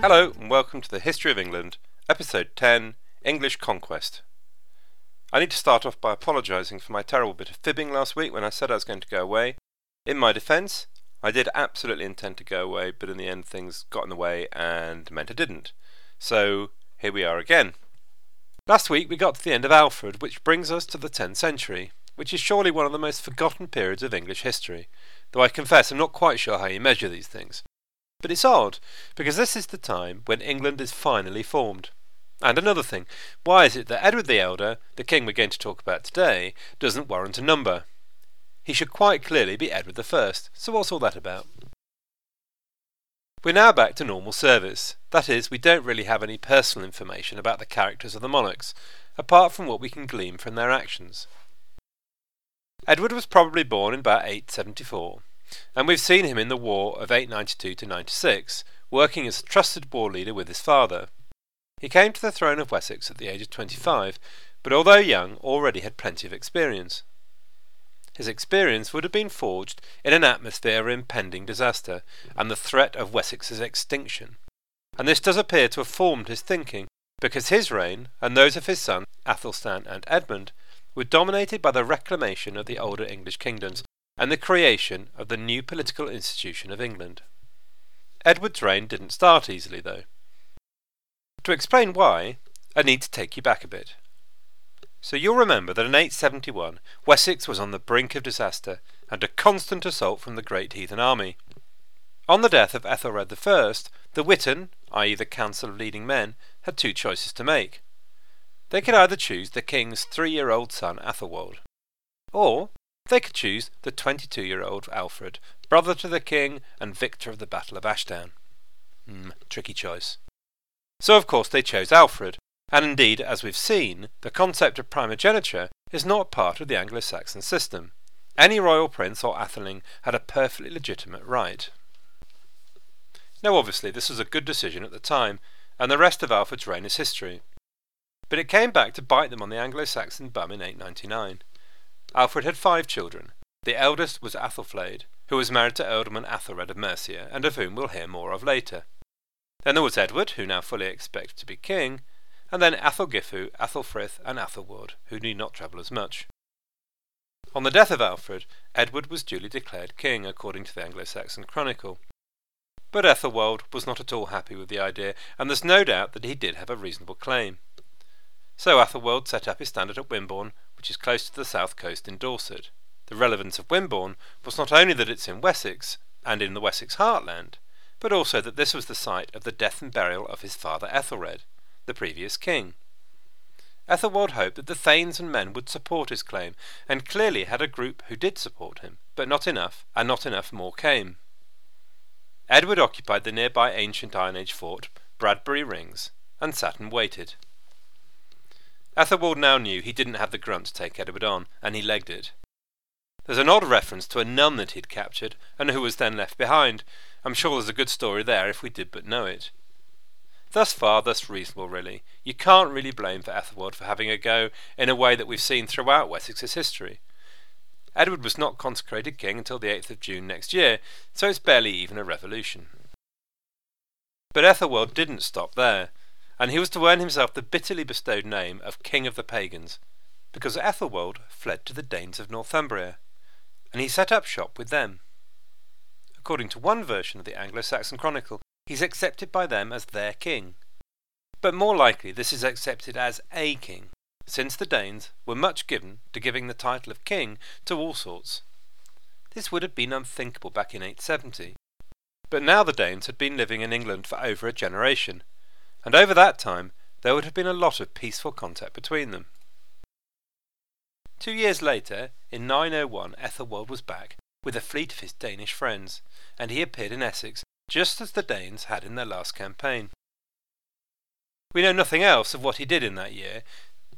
Hello, and welcome to the History of England, Episode 10 English Conquest. I need to start off by apologising for my terrible bit of fibbing last week when I said I was going to go away. In my defence, I did absolutely intend to go away, but in the end things got in the way and meant I didn't. So, here we are again. Last week we got to the end of Alfred, which brings us to the 10th century, which is surely one of the most forgotten periods of English history, though I confess I'm not quite sure how you measure these things. But it's odd, because this is the time when England is finally formed. And another thing, why is it that Edward the Elder, the king we're going to talk about today, doesn't warrant a number? He should quite clearly be Edward I, so what's all that about? We're now back to normal service. That is, we don't really have any personal information about the characters of the monarchs, apart from what we can glean from their actions. Edward was probably born in about 874, and we've seen him in the War of 892 to 96, working as a trusted war leader with his father. He came to the throne of Wessex at the age of 25, but although young, already had plenty of experience. His experience would have been forged in an atmosphere of impending disaster and the threat of Wessex's extinction. And this does appear to have formed his thinking, because his reign, and those of his sons Athelstan and Edmund, were dominated by the reclamation of the older English kingdoms and the creation of the new political institution of England. Edward's reign didn't start easily, though. To explain why, I need to take you back a bit. So you'll remember that in 871 Wessex was on the brink of disaster, under constant assault from the great heathen army. On the death of Ethelred I, the Witan, i.e. the Council of Leading Men, had two choices to make. They could either choose the king's three-year-old son Athelwold, or they could choose the 22-year-old Alfred, brother to the king and victor of the Battle of Ashdown. Hmm, tricky choice. So of course they chose Alfred, and indeed, as we've seen, the concept of primogeniture is not part of the Anglo-Saxon system. Any royal prince or atheling had a perfectly legitimate right. Now obviously this was a good decision at the time, and the rest of Alfred's reign is history. But it came back to bite them on the Anglo-Saxon bum in 899. Alfred had five children. The eldest was Athelflaed, who was married to Ealdorman Athelred of Mercia, and of whom we'll hear more of later. Then there was Edward, who now fully expected to be king, and then Athelgifu, Athelfrith, and Athelwold, who need not trouble as much. On the death of Alfred, Edward was duly declared king, according to the Anglo-Saxon Chronicle. But Ethelwold was not at all happy with the idea, and there's no doubt that he did have a reasonable claim. So Athelwold set up his standard at Wimborne, which is close to the south coast in Dorset. The relevance of Wimborne was not only that it's in Wessex, and in the Wessex heartland, but also that this was the site of the death and burial of his father Ethelred, the previous king. Ethelwald hoped that the thanes and men would support his claim, and clearly had a group who did support him, but not enough, and not enough more came. Edward occupied the nearby ancient Iron Age fort, Badbury Rings, and sat and waited. Ethelwald now knew he didn't have the grunt to take Edward on, and he legged it. There's an odd reference to a nun that he'd captured, and who was then left behind. I'm sure there's a good story there if we did but know it. Thus far, thus reasonable, really. You can't really blame for Ethelwald for having a go in a way that we've seen throughout Wessex's history. Edward was not consecrated king until the 8th of June next year, so it's barely even a revolution. But Ethelwald didn't stop there, and he was to earn himself the bitterly bestowed name of King of the Pagans, because Ethelwold fled to the Danes of Northumbria, and he set up shop with them. According to one version of the Anglo-Saxon Chronicle, He's accepted by them as their king. But more likely this is accepted as a king, since the Danes were much given to giving the title of king to all sorts. This would have been unthinkable back in 870. But now the Danes had been living in England for over a generation, and over that time there would have been a lot of peaceful contact between them. Two years later, in 901, Ethelwald was back with a fleet of his Danish friends, and he appeared in Essex just as the Danes had in their last campaign. We know nothing else of what he did in that year,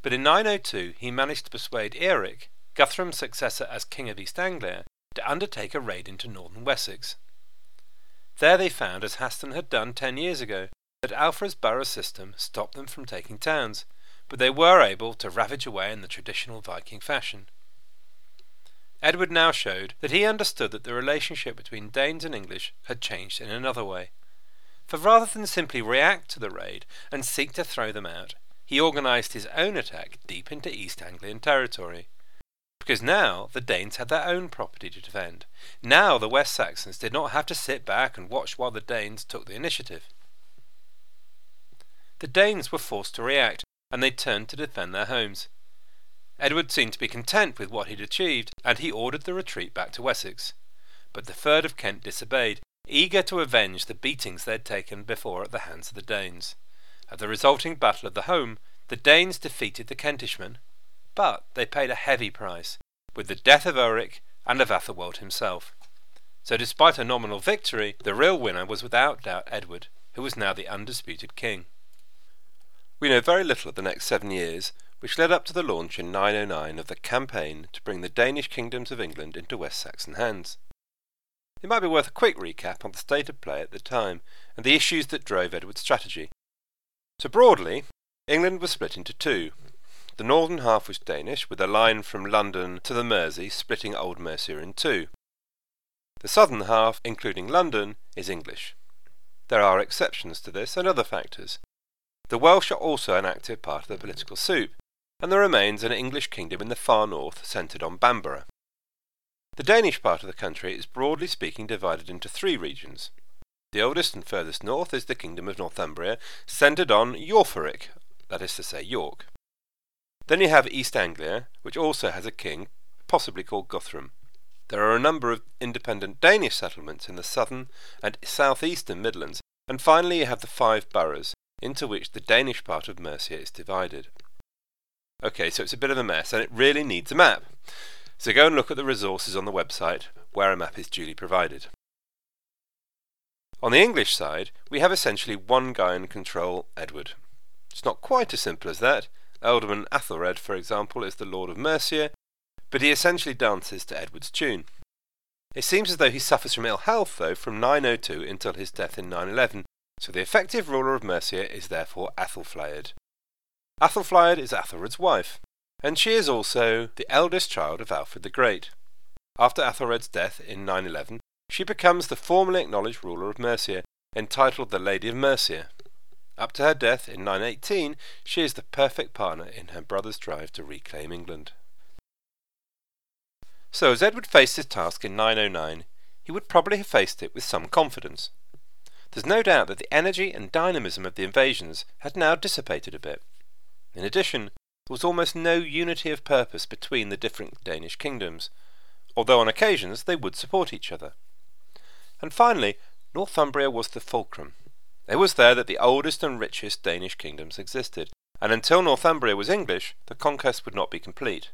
but in 902 he managed to persuade Eoric, Guthrum's successor as King of East Anglia, to undertake a raid into northern Wessex. There they found, as Haston had done ten years ago, that Alfred's borough system stopped them from taking towns, but they were able to ravage away in the traditional Viking fashion. Edward now showed that he understood that the relationship between Danes and English had changed in another way. For rather than simply react to the raid and seek to throw them out, he organised his own attack deep into East Anglian territory. Because now the Danes had their own property to defend. Now the West Saxons did not have to sit back and watch while the Danes took the initiative. The Danes were forced to react, and they turned to defend their homes. Edward seemed to be content with what he'd achieved, and he ordered the retreat back to Wessex. But the fyrd of Kent disobeyed, eager to avenge the beatings they had taken before at the hands of the Danes. At the resulting Battle of the Holme, the Danes defeated the Kentishmen, but they paid a heavy price, with the death of Ulric and of Athelwold himself. So despite a nominal victory, the real winner was without doubt Edward, who was now the undisputed king. We know very little of the next seven years, which led up to the launch in 909 of the campaign to bring the Danish kingdoms of England into West Saxon hands. It might be worth a quick recap on the state of play at the time and the issues that drove Edward's strategy. So broadly, England was split into two. The northern half was Danish, with a line from London to the Mersey splitting Old Mercia in two. The southern half, including London, is English. There are exceptions to this and other factors. The Welsh are also an active part of the political soup, and there remains an English kingdom in the far north centred on Bamborough. The Danish part of the country is broadly speaking divided into three regions. The oldest and furthest north is the Kingdom of Northumbria, centred on Eoforwic, that is to say York. Then you have East Anglia, which also has a king, possibly called Guthrum. There are a number of independent Danish settlements in the southern and southeastern Midlands, and finally you have the five boroughs, into which the Danish part of Mercia is divided. Okay, so it's a bit of a mess, and it really needs a map. So go and look at the resources on the website, where a map is duly provided. On the English side, we have essentially one guy in control, Edward. It's not quite as simple as that. Ealdorman Athelred, for example, is the Lord of Mercia, but he essentially dances to Edward's tune. It seems as though he suffers from ill health, though, from 902 until his death in 911, so the effective ruler of Mercia is therefore Athelflaed. Athelflaed is Athelred's wife, and she is also the eldest child of Alfred the Great. After Athelred's death in 911, she becomes the formally acknowledged ruler of Mercia, entitled the Lady of Mercia. Up to her death in 918, she is the perfect partner in her brother's drive to reclaim England. So, as Edward faced his task in 909, he would probably have faced it with some confidence. There's no doubt that the energy and dynamism of the invasions had now dissipated a bit. In addition, there was almost no unity of purpose between the different Danish kingdoms, although on occasions they would support each other. And finally, Northumbria was the fulcrum. It was there that the oldest and richest Danish kingdoms existed, and until Northumbria was English, the conquest would not be complete.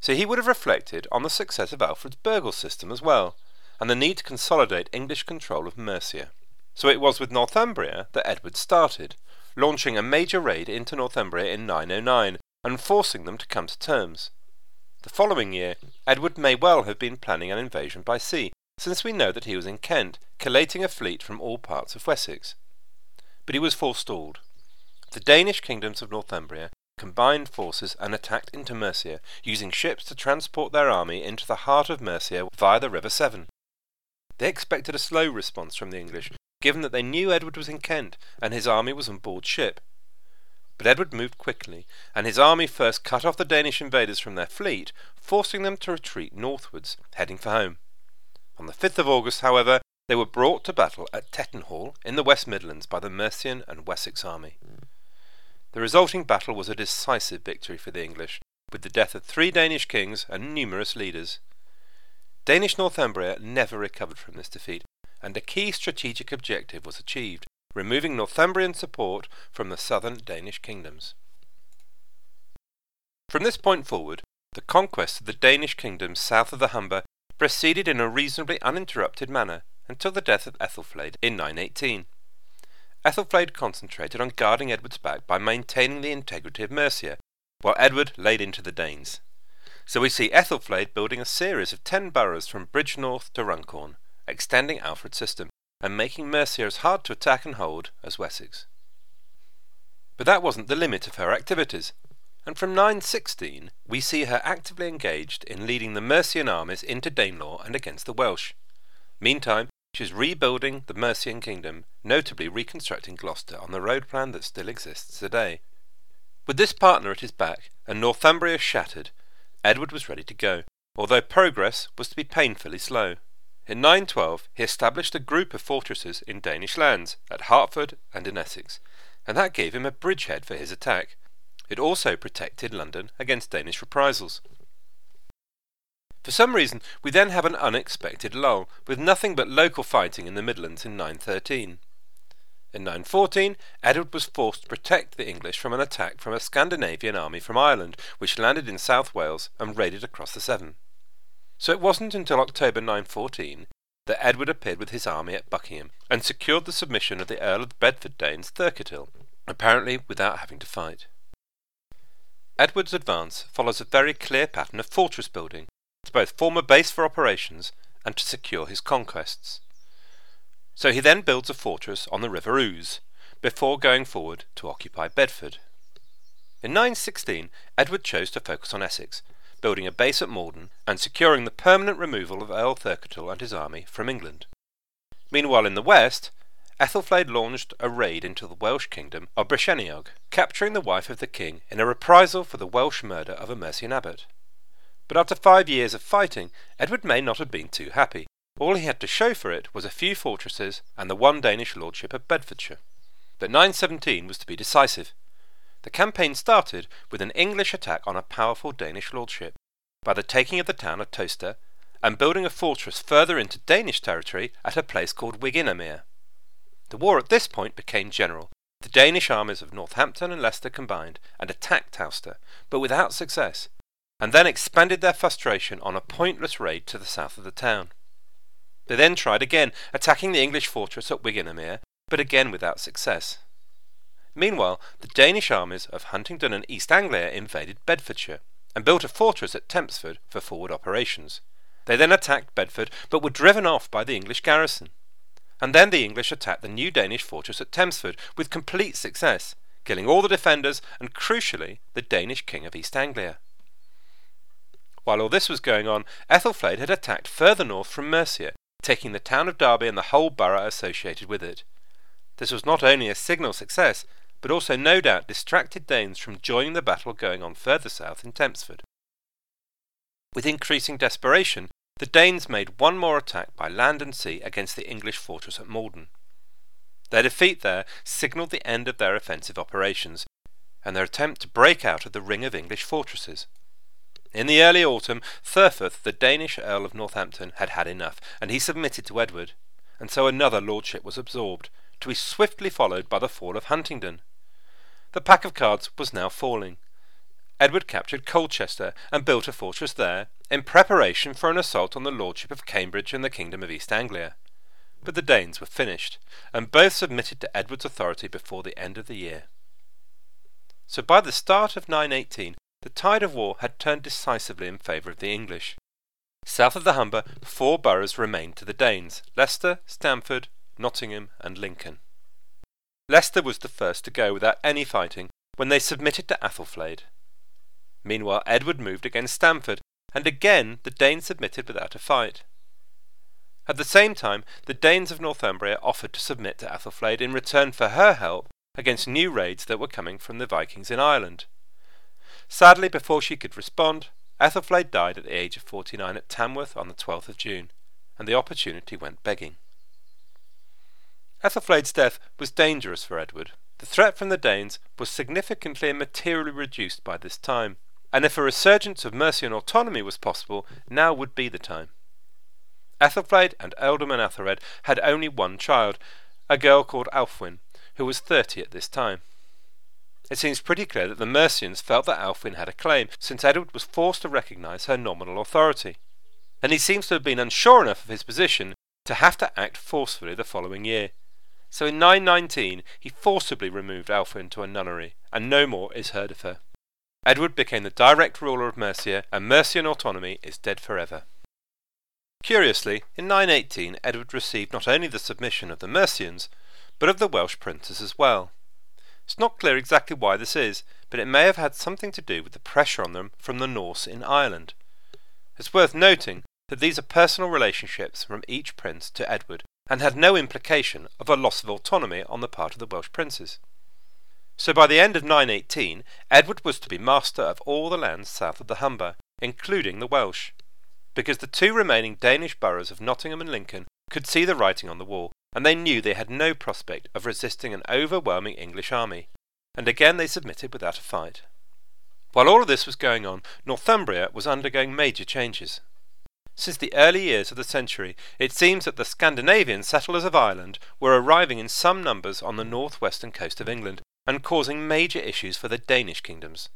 So he would have reflected on the success of Alfred's burghal system as well, and the need to consolidate English control of Mercia. So it was with Northumbria that Edward started, launching a major raid into Northumbria in 909 and forcing them to come to terms. The following year, Edward may well have been planning an invasion by sea, since we know that he was in Kent, collating a fleet from all parts of Wessex. But he was forestalled. The Danish kingdoms of Northumbria combined forces and attacked into Mercia, using ships to transport their army into the heart of Mercia via the River Severn. They expected a slow response from the English, given that they knew Edward was in Kent and his army was on board ship. But Edward moved quickly, and his army first cut off the Danish invaders from their fleet, forcing them to retreat northwards, heading for home. On the 5th of August, however, they were brought to battle at Tettenhall in the West Midlands by the Mercian and Wessex army. The resulting battle was a decisive victory for the English, with the death of three Danish kings and numerous leaders. Danish Northumbria never recovered from this defeat, and a key strategic objective was achieved, removing Northumbrian support from the southern Danish kingdoms. From this point forward, the conquest of the Danish kingdoms south of the Humber proceeded in a reasonably uninterrupted manner until the death of Ethelflaed in 918. Ethelflaed concentrated on guarding Edward's back by maintaining the integrity of Mercia, while Edward laid into the Danes. So we see Ethelflaed building a series of ten boroughs from Bridgnorth to Runcorn, extending Alfred's system, and making Mercia as hard to attack and hold as Wessex. But that wasn't the limit of her activities, and from 916 we see her actively engaged in leading the Mercian armies into Danelaw and against the Welsh. Meantime, she was rebuilding the Mercian kingdom, notably reconstructing Gloucester on the road plan that still exists today. With this partner at his back and Northumbria shattered, Edward was ready to go, although progress was to be painfully slow. In 912 he established a group of fortresses in Danish lands, at Hertford and in Essex, and that gave him a bridgehead for his attack. It also protected London against Danish reprisals. For some reason, we then have an unexpected lull, with nothing but local fighting in the Midlands in 913. In 914, Edward was forced to protect the English from an attack from a Scandinavian army from Ireland, which landed in South Wales and raided across the Severn. So it wasn't until October 914 that Edward appeared with his army at Buckingham and secured the submission of the Earl of Bedford Danes Thurketill, apparently without having to fight. Edward's advance follows a very clear pattern of fortress building, to both form a base for operations and to secure his conquests. So he then builds a fortress on the River Ouse, before going forward to occupy Bedford. In 916, Edward chose to focus on Essex, building a base at Maldon and securing the permanent removal of Earl Thurketill and his army from England. Meanwhile, in the west, Ethelflaed launched a raid into the Welsh kingdom of Brycheiniog, capturing the wife of the king in a reprisal for the Welsh murder of a Mercian abbot. But after five years of fighting, Edward may not have been too happy. All he had to show for it was a few fortresses and the one Danish lordship of Bedfordshire. But 917 was to be decisive. The campaign started with an English attack on a powerful Danish lordship, by the taking of the town of Towcester, and building a fortress further into Danish territory at a place called Wigingamere. The war at this point became general. The Danish armies of Northampton and Leicester combined and attacked Towcester, but without success, and then expended their frustration on a pointless raid to the south of the town. They then tried again, attacking the English fortress at Wigingamere, but again without success. Meanwhile, the Danish armies of Huntingdon and East Anglia invaded Bedfordshire, and built a fortress at Tempsford for forward operations. They then attacked Bedford, but were driven off by the English garrison. And then the English attacked the new Danish fortress at Tempsford with complete success, killing all the defenders and, crucially, the Danish king of East Anglia. While all this was going on, Ethelflaed had attacked further north from Mercia, taking the town of Derby and the whole borough associated with it. This was not only a signal success, but also no doubt distracted Danes from joining the battle going on further south in Tempsford. With increasing desperation, the Danes made one more attack by land and sea against the English fortress at Maldon. Their defeat there signalled the end of their offensive operations, and their attempt to break out of the ring of English fortresses. In the early autumn, Thurferth, the Danish Earl of Northampton, had had enough, and he submitted to Edward, and so another lordship was absorbed, to be swiftly followed by the fall of Huntingdon. The pack of cards was now falling. Edward captured Colchester and built a fortress there, in preparation for an assault on the lordship of Cambridge and the kingdom of East Anglia. But the Danes were finished, and both submitted to Edward's authority before the end of the year. So by the start of 918, the tide of war had turned decisively in favour of the English. South of the Humber, four boroughs remained to the Danes Leicester, Stamford, Nottingham, and Lincoln. Leicester was the first to go without any fighting when they submitted to Athelflaed. Meanwhile, Edward moved against Stamford, and again the Danes submitted without a fight. At the same time, the Danes of Northumbria offered to submit to Athelflaed in return for her help against new raids that were coming from the Vikings in Ireland. Sadly, before she could respond, Ethelflaed died at the age of 49 at Tamworth on the 12th of June, and the opportunity went begging. Ethelflaed's death was dangerous for Edward. The threat from the Danes was significantly and materially reduced by this time, and if a resurgence of Mercian autonomy was possible, now would be the time. Ethelflaed and Ealdorman Ethelred had only one child, a girl called Alfwin, who was thirty at this time. It seems pretty clear that the Mercians felt that Alfwin had a claim, since Edward was forced to recognise her nominal authority, and he seems to have been unsure enough of his position to have to act forcefully the following year. So in 919 he forcibly removed Alfwin to a nunnery, and no more is heard of her. Edward became the direct ruler of Mercia, and Mercian autonomy is dead forever. Curiously, in 918 Edward received not only the submission of the Mercians, but of the Welsh princes as well. It's not clear exactly why this is, but it may have had something to do with the pressure on them from the Norse in Ireland. It's worth noting that these are personal relationships from each prince to Edward, and had no implication of a loss of autonomy on the part of the Welsh princes. So by the end of 918, Edward was to be master of all the lands south of the Humber, including the Welsh, because the two remaining Danish boroughs of Nottingham and Lincoln could see the writing on the wall, and they knew they had no prospect of resisting an overwhelming English army, and again they submitted without a fight. While all of this was going on, Northumbria was undergoing major changes. Since the early years of the century, it seems that the Scandinavian settlers of Ireland were arriving in some numbers on the northwestern coast of England and causing major issues for the Danish kingdoms.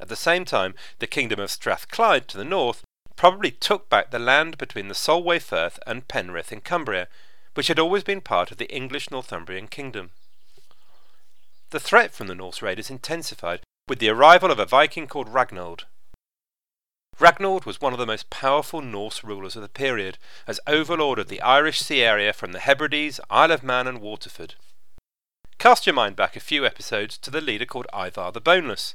At the same time, the kingdom of Strathclyde to the north probably took back the land between the Solway Firth and Penrith in Cumbria, which had always been part of the English Northumbrian kingdom. The threat from the Norse raiders intensified with the arrival of a Viking called Ragnold. Ragnold was one of the most powerful Norse rulers of the period, as overlord of the Irish Sea area from the Hebrides, Isle of Man, and Waterford. Cast your mind back a few episodes to the leader called Ivar the Boneless.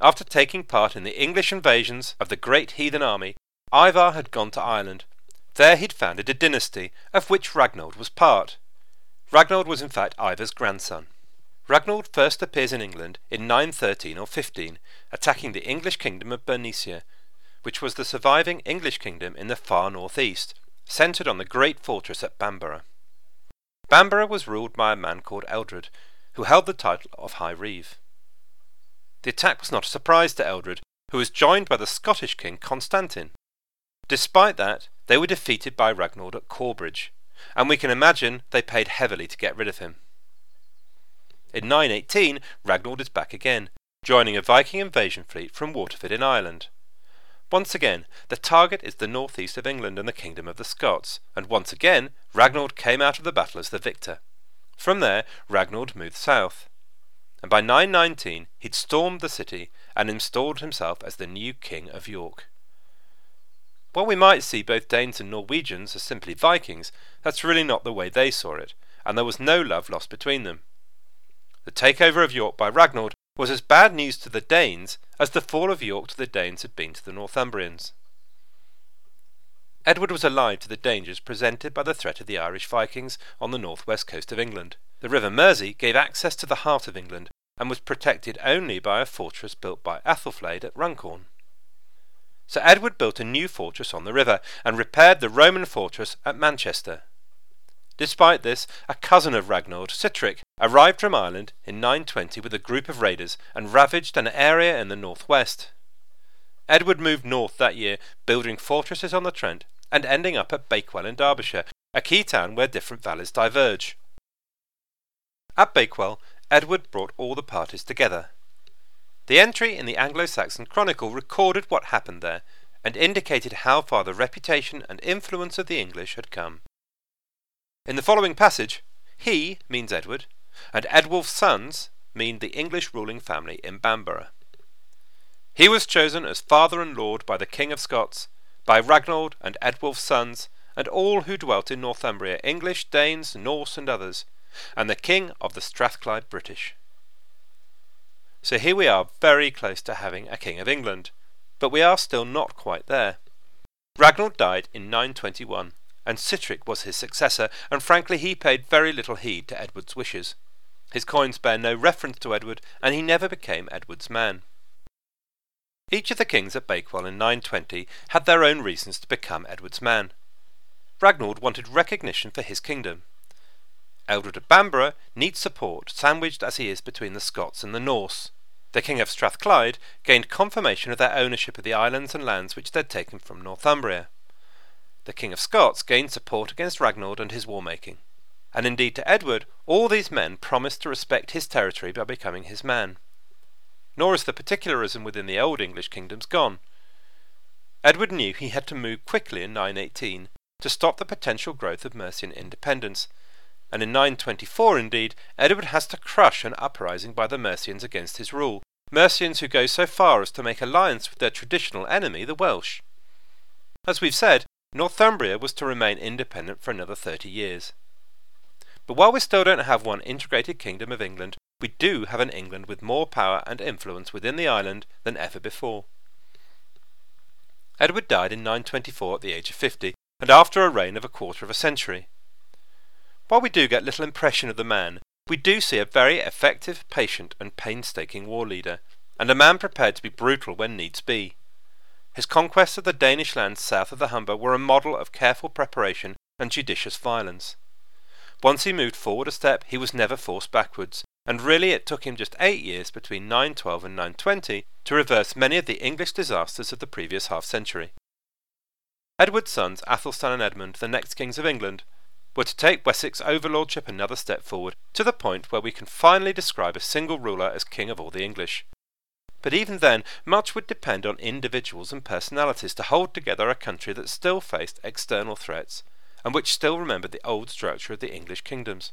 After taking part in the English invasions of the great heathen army, Ivar had gone to Ireland. There he'd founded a dynasty, of which Ragnold was part. Ragnold was in fact Ivar's grandson. Ragnold first appears in England in 913 or 15, attacking the English kingdom of Bernicia, which was the surviving English kingdom in the far northeast, centred on the great fortress at Bamborough. Bamborough was ruled by a man called Eldred, who held the title of High Reeve. The attack was not a surprise to Eldred, who was joined by the Scottish king Constantine. Despite that, they were defeated by Ragnold at Corbridge, and we can imagine they paid heavily to get rid of him. In 918, Ragnold is back again, joining a Viking invasion fleet from Waterford in Ireland. Once again, the target is the northeast of England and the kingdom of the Scots, and once again, Ragnold came out of the battle as the victor. From there, Ragnold moved south. And by 919, he'd stormed the city and installed himself as the new king of York. While we might see both Danes and Norwegians as simply Vikings, that's really not the way they saw it, and there was no love lost between them. The takeover of York by Ragnold was as bad news to the Danes as the fall of York to the Danes had been to the Northumbrians. Edward was alive to the dangers presented by the threat of the Irish Vikings on the northwest coast of England. The River Mersey gave access to the heart of England and was protected only by a fortress built by Athelflaed at Runcorn. So Edward built a new fortress on the river and repaired the Roman fortress at Manchester. Despite this, a cousin of Ragnold, Sihtric, arrived from Ireland in 920 with a group of raiders and ravaged an area in the northwest. Edward moved north that year, building fortresses on the Trent and ending up at Bakewell in Derbyshire, a key town where different valleys diverge. At Bakewell, Edward brought all the parties together. The entry in the Anglo Saxon Chronicle recorded what happened there and indicated how far the reputation and influence of the English had come. In the following passage, he means Edward, and Edwulf's sons mean the English ruling family in Bamborough. He was chosen as father and lord by the King of Scots, by Ragnold and Edwulf's sons, and all who dwelt in Northumbria, English, Danes, Norse, and others, and the King of the Strathclyde British. So here we are very close to having a King of England, but we are still not quite there. Ragnold died in 921, and Sitric was his successor, and frankly he paid very little heed to Edward's wishes. His coins bear no reference to Edward, and he never became Edward's man. Each of the kings at Bakewell in 920 had their own reasons to become Edward's man. Ragnold wanted recognition for his kingdom. Eldred of Bamborough needs support, sandwiched as he is between the Scots and the Norse. The King of Strathclyde gained confirmation of their ownership of the islands and lands which they had taken from Northumbria the King of Scots gained support against Ragnold and his war making. And indeed to Edward, all these men promised to respect his territory by becoming his man. Nor is the particularism within the old English kingdoms gone. Edward knew he had to move quickly in 918 to stop the potential growth of Mercian independence, and in 924 indeed, Edward has to crush an uprising by the Mercians against his rule, Mercians who go so far as to make alliance with their traditional enemy, the Welsh. As we've said, Northumbria was to remain independent for another 30 years. But while we still don't have one integrated kingdom of England, we do have an England with more power and influence within the island than ever before. Edward died in 924 at the age of 50, and after a reign of a quarter of a century. While we do get little impression of the man, we do see a very effective, patient, and painstaking war leader, and a man prepared to be brutal when needs be. His conquests of the Danish lands south of the Humber were a model of careful preparation and judicious violence. Once he moved forward a step, he was never forced backwards, and really it took him just eight years between 912 and 920 to reverse many of the English disasters of the previous half century. Edward's sons, Athelstan and Edmund, the next kings of England, were to take Wessex overlordship another step forward, to the point where we can finally describe a single ruler as king of all the English. But even then, much would depend on individuals and personalities to hold together a country that still faced external threats, and which still remembered the old structure of the English kingdoms.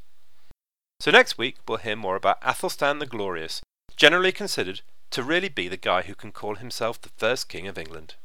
So next week we'll hear more about Athelstan the Glorious, generally considered to really be the guy who can call himself the first king of England.